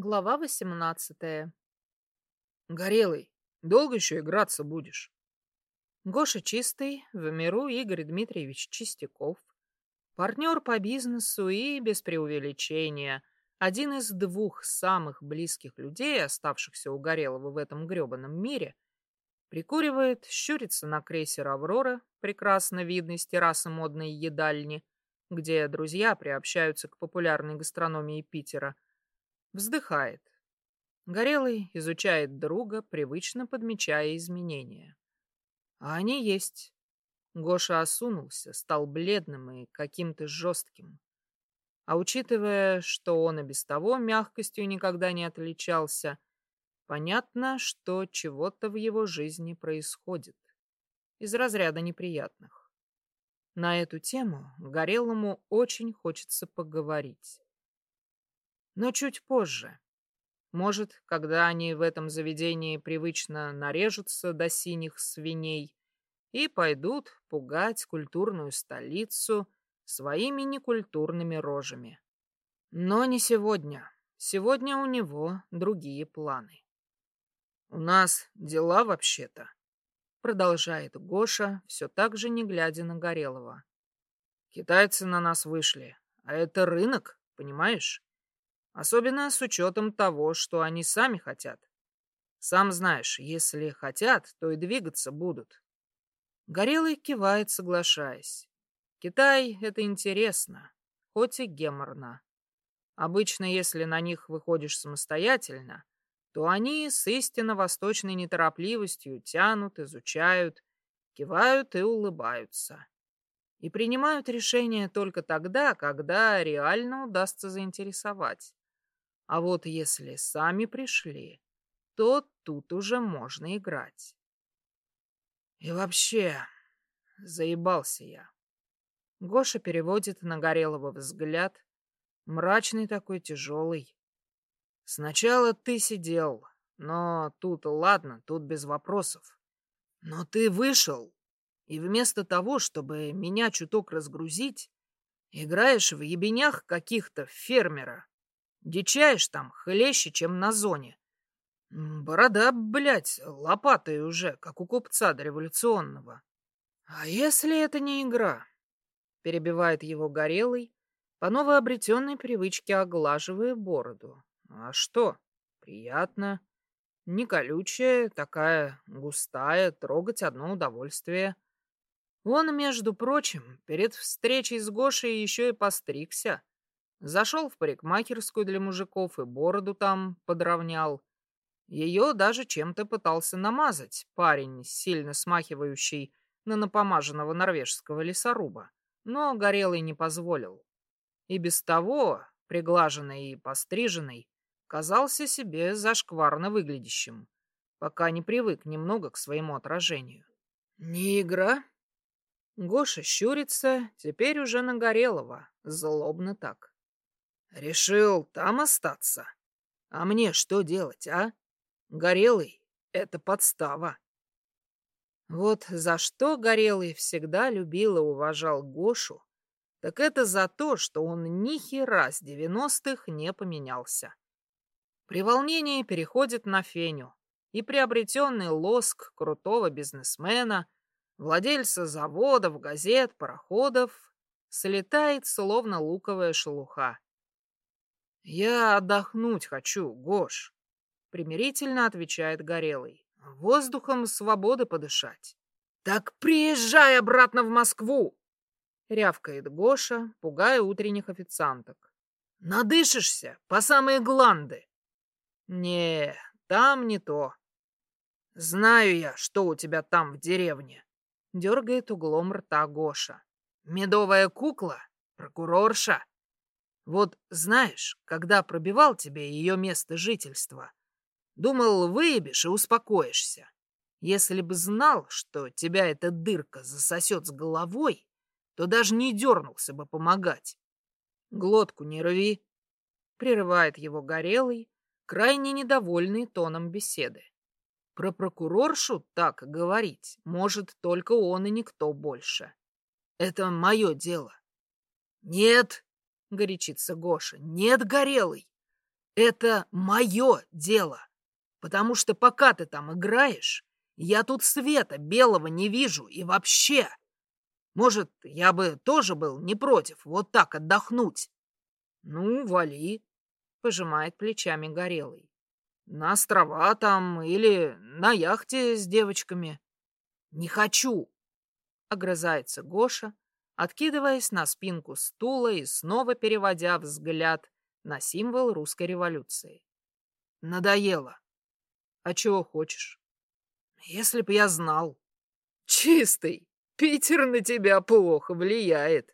Глава восемнадцатая. Горелый, долго еще играться будешь? Гоша Чистый, в миру Игорь Дмитриевич Чистяков. Партнер по бизнесу и, без преувеличения, один из двух самых близких людей, оставшихся у Горелого в этом гребаном мире, прикуривает, щурится на крейсер «Аврора», прекрасно видный с террасы модной едальни, где друзья приобщаются к популярной гастрономии Питера – Вздыхает. Горелый изучает друга, привычно подмечая изменения. А они есть. Гоша осунулся, стал бледным и каким-то жестким. А учитывая, что он и без того мягкостью никогда не отличался, понятно, что чего-то в его жизни происходит. Из разряда неприятных. На эту тему Горелому очень хочется поговорить но чуть позже. Может, когда они в этом заведении привычно нарежутся до синих свиней и пойдут пугать культурную столицу своими некультурными рожами. Но не сегодня. Сегодня у него другие планы. «У нас дела вообще-то», — продолжает Гоша, все так же не глядя на Горелого. «Китайцы на нас вышли, а это рынок, понимаешь? Особенно с учетом того, что они сами хотят. Сам знаешь, если хотят, то и двигаться будут. Горелый кивает, соглашаясь. Китай — это интересно, хоть и геморно. Обычно, если на них выходишь самостоятельно, то они с истинно восточной неторопливостью тянут, изучают, кивают и улыбаются. И принимают решение только тогда, когда реально удастся заинтересовать. А вот если сами пришли, то тут уже можно играть. И вообще, заебался я. Гоша переводит на Горелого взгляд, мрачный такой, тяжелый. Сначала ты сидел, но тут ладно, тут без вопросов. Но ты вышел, и вместо того, чтобы меня чуток разгрузить, играешь в ебенях каких-то фермера. Дичаешь там хлеще, чем на зоне. Борода, блядь, лопатой уже, как у купца дореволюционного. А если это не игра? Перебивает его горелый, по новообретенной привычке оглаживая бороду. А что? Приятно. Не колючая, такая густая, трогать одно удовольствие. Он, между прочим, перед встречей с Гошей еще и постригся. Зашел в парикмахерскую для мужиков и бороду там подровнял. Ее даже чем-то пытался намазать парень, сильно смахивающий на напомаженного норвежского лесоруба, но Горелый не позволил. И без того, приглаженный и постриженный, казался себе зашкварно выглядящим, пока не привык немного к своему отражению. «Не игра?» Гоша щурится, теперь уже на Горелого, злобно так. Решил там остаться? А мне что делать, а? Горелый — это подстава. Вот за что Горелый всегда любил и уважал Гошу, так это за то, что он ни хера с девяностых не поменялся. При волнении переходит на Феню, и приобретенный лоск крутого бизнесмена, владельца заводов, газет, пароходов, слетает словно луковая шелуха. «Я отдохнуть хочу, Гош», — примирительно отвечает Горелый. «Воздухом свободы подышать». «Так приезжай обратно в Москву!» — рявкает Гоша, пугая утренних официанток. «Надышишься по самые гланды!» «Не, там не то. Знаю я, что у тебя там в деревне», — дергает углом рта Гоша. «Медовая кукла? Прокурорша?» Вот знаешь, когда пробивал тебе ее место жительства, думал, выебешь и успокоишься. Если бы знал, что тебя эта дырка засосет с головой, то даже не дернулся бы помогать. Глотку не рви, прерывает его горелый, крайне недовольный тоном беседы. Про прокуроршу так говорить может только он и никто больше. Это мое дело. Нет, — горячится Гоша. «Нет, Горелый! Это мое дело. Потому что пока ты там играешь, я тут света белого не вижу и вообще. Может, я бы тоже был не против вот так отдохнуть. Ну, вали, пожимает плечами Горелый. На острова там или на яхте с девочками. Не хочу, огрызается Гоша, откидываясь на спинку стула и снова переводя взгляд на символ русской революции. Надоело. А чего хочешь? Если б я знал. Чистый, Питер на тебя плохо влияет.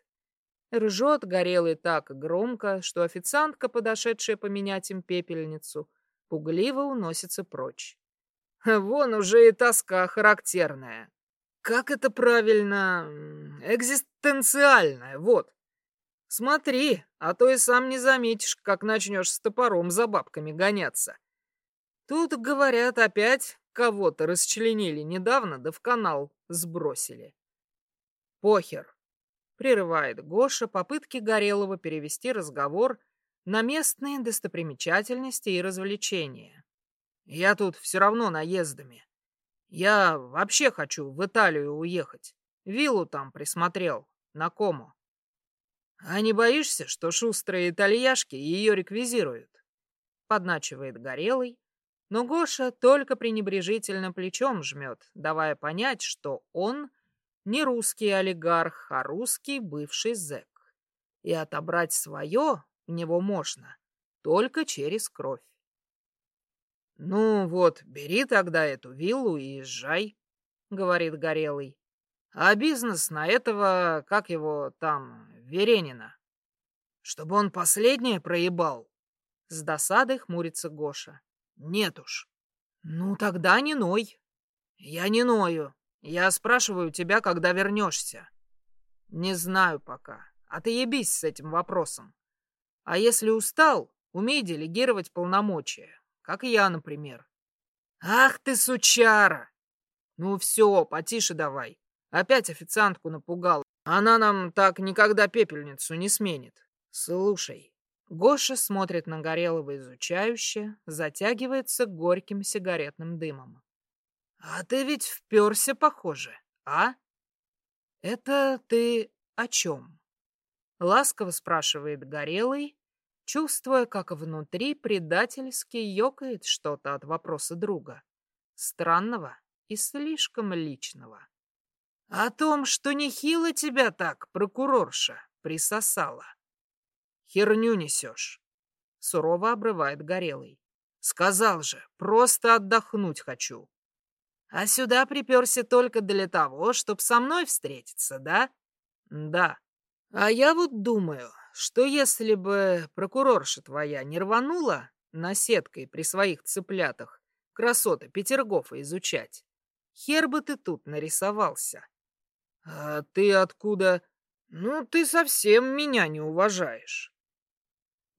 Ржет горелый так громко, что официантка, подошедшая поменять им пепельницу, пугливо уносится прочь. Вон уже и тоска характерная. Как это правильно? Экзистенциальная, вот. Смотри, а то и сам не заметишь, как начнешь с топором за бабками гоняться. Тут, говорят, опять кого-то расчленили недавно, да в канал сбросили. Похер. Прерывает Гоша попытки Горелого перевести разговор на местные достопримечательности и развлечения. Я тут все равно наездами. Я вообще хочу в Италию уехать. Виллу там присмотрел, на Кому. А не боишься, что шустрые итальяшки ее реквизируют? Подначивает Горелый, но Гоша только пренебрежительно плечом жмет, давая понять, что он не русский олигарх, а русский бывший зэк. И отобрать свое у него можно только через кровь. «Ну вот, бери тогда эту виллу и езжай», — говорит Горелый. «А бизнес на этого, как его там, Веренина? Чтобы он последнее проебал?» С досадой хмурится Гоша. Нет уж. Ну, тогда не ной. Я не ною. Я спрашиваю тебя, когда вернешься. Не знаю пока. А ты ебись с этим вопросом. А если устал, умей делегировать полномочия. Как я, например. Ах ты, сучара! Ну все, потише давай. Опять официантку напугал. Она нам так никогда пепельницу не сменит. Слушай, Гоша смотрит на Горелого изучающе, затягивается горьким сигаретным дымом. «А ты ведь вперся, похоже, а?» «Это ты о чем?» Ласково спрашивает Горелый, чувствуя, как внутри предательски ёкает что-то от вопроса друга. Странного и слишком личного. «О том, что нехило тебя так, прокурорша, присосала». Херню несешь. Сурово обрывает Горелый. Сказал же, просто отдохнуть хочу. А сюда приперся только для того, чтобы со мной встретиться, да? Да. А я вот думаю, что если бы прокурорша твоя не рванула наседкой при своих цыплятах красоты Петергофа изучать, хер бы ты тут нарисовался. А ты откуда? Ну, ты совсем меня не уважаешь.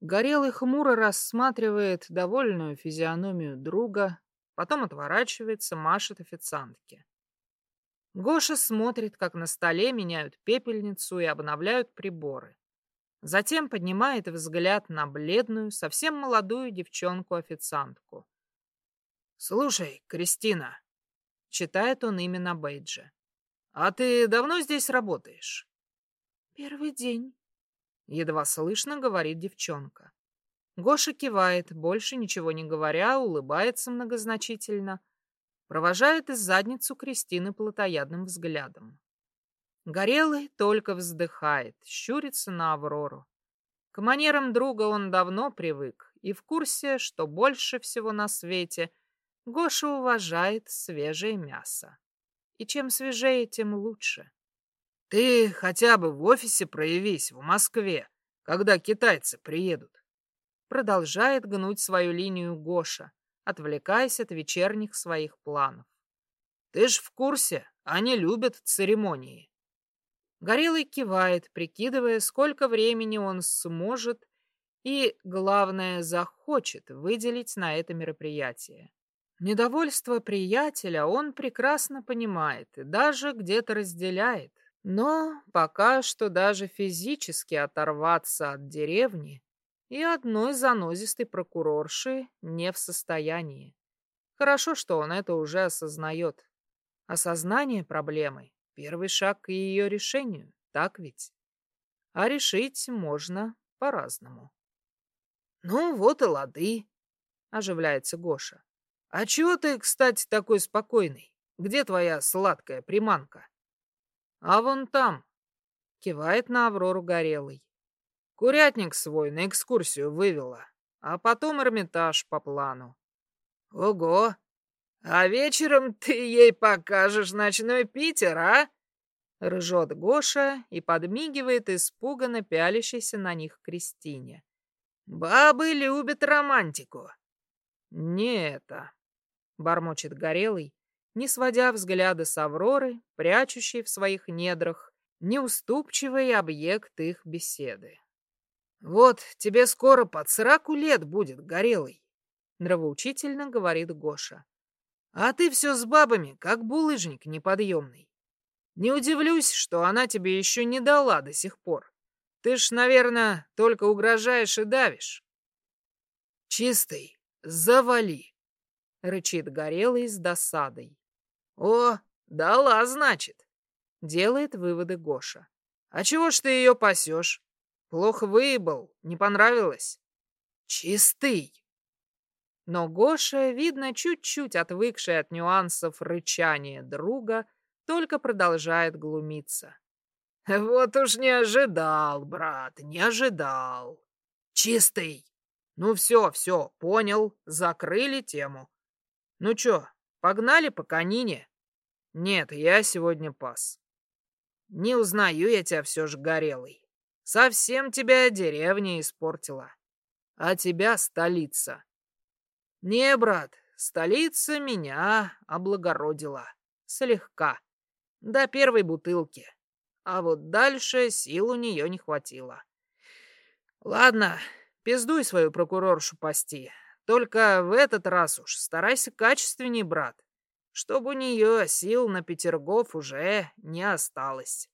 Горелый хмуро рассматривает довольную физиономию друга, потом отворачивается, машет официантке. Гоша смотрит, как на столе меняют пепельницу и обновляют приборы. Затем поднимает взгляд на бледную, совсем молодую девчонку-официантку. «Слушай, Кристина», — читает он имя бейдже, — «а ты давно здесь работаешь?» «Первый день», Едва слышно говорит девчонка. Гоша кивает, больше ничего не говоря, улыбается многозначительно, провожает из задницу Кристины плотоядным взглядом. Горелый только вздыхает, щурится на Аврору. К манерам друга он давно привык и в курсе, что больше всего на свете Гоша уважает свежее мясо. И чем свежее, тем лучше. Ты хотя бы в офисе проявись, в Москве, когда китайцы приедут. Продолжает гнуть свою линию Гоша, отвлекаясь от вечерних своих планов. Ты ж в курсе, они любят церемонии. Горелый кивает, прикидывая, сколько времени он сможет и, главное, захочет выделить на это мероприятие. Недовольство приятеля он прекрасно понимает и даже где-то разделяет, но пока что даже физически оторваться от деревни и одной занозистой прокурорши не в состоянии. Хорошо, что он это уже осознает. Осознание проблемы — первый шаг к ее решению, так ведь? А решить можно по-разному. «Ну вот и лады», — оживляется Гоша. «А чего ты, кстати, такой спокойный? Где твоя сладкая приманка?» «А вон там», — кивает на Аврору Горелый. Курятник свой на экскурсию вывела, а потом Эрмитаж по плану. Ого! А вечером ты ей покажешь ночной Питер, а? Ржет Гоша и подмигивает испуганно пялящейся на них Кристине. Бабы любят романтику. Не это, бормочет Горелый, не сводя взгляда с Авроры, прячущей в своих недрах неуступчивый объект их беседы. «Вот тебе скоро под сраку лет будет, Горелый», — нравоучительно говорит Гоша. «А ты все с бабами, как булыжник неподъемный. Не удивлюсь, что она тебе еще не дала до сих пор. Ты ж, наверное, только угрожаешь и давишь». «Чистый, завали», — рычит Горелый с досадой. «О, дала, значит», — делает выводы Гоша. «А чего ж ты ее пасешь? Плохо выебал, не понравилось. Чистый. Но Гоша, видно, чуть-чуть отвыкший от нюансов рычания друга, только продолжает глумиться. Вот уж не ожидал, брат, не ожидал. Чистый. Ну все, все, понял, закрыли тему. Ну чё, погнали по конине? Нет, я сегодня пас. Не узнаю я тебя все же горелый. Совсем тебя деревня испортила. А тебя столица. Не, брат, столица меня облагородила. Слегка. До первой бутылки. А вот дальше сил у нее не хватило. Ладно, пиздуй свою прокуроршу пасти. Только в этот раз уж старайся качественней, брат, чтобы у нее сил на Петергоф уже не осталось.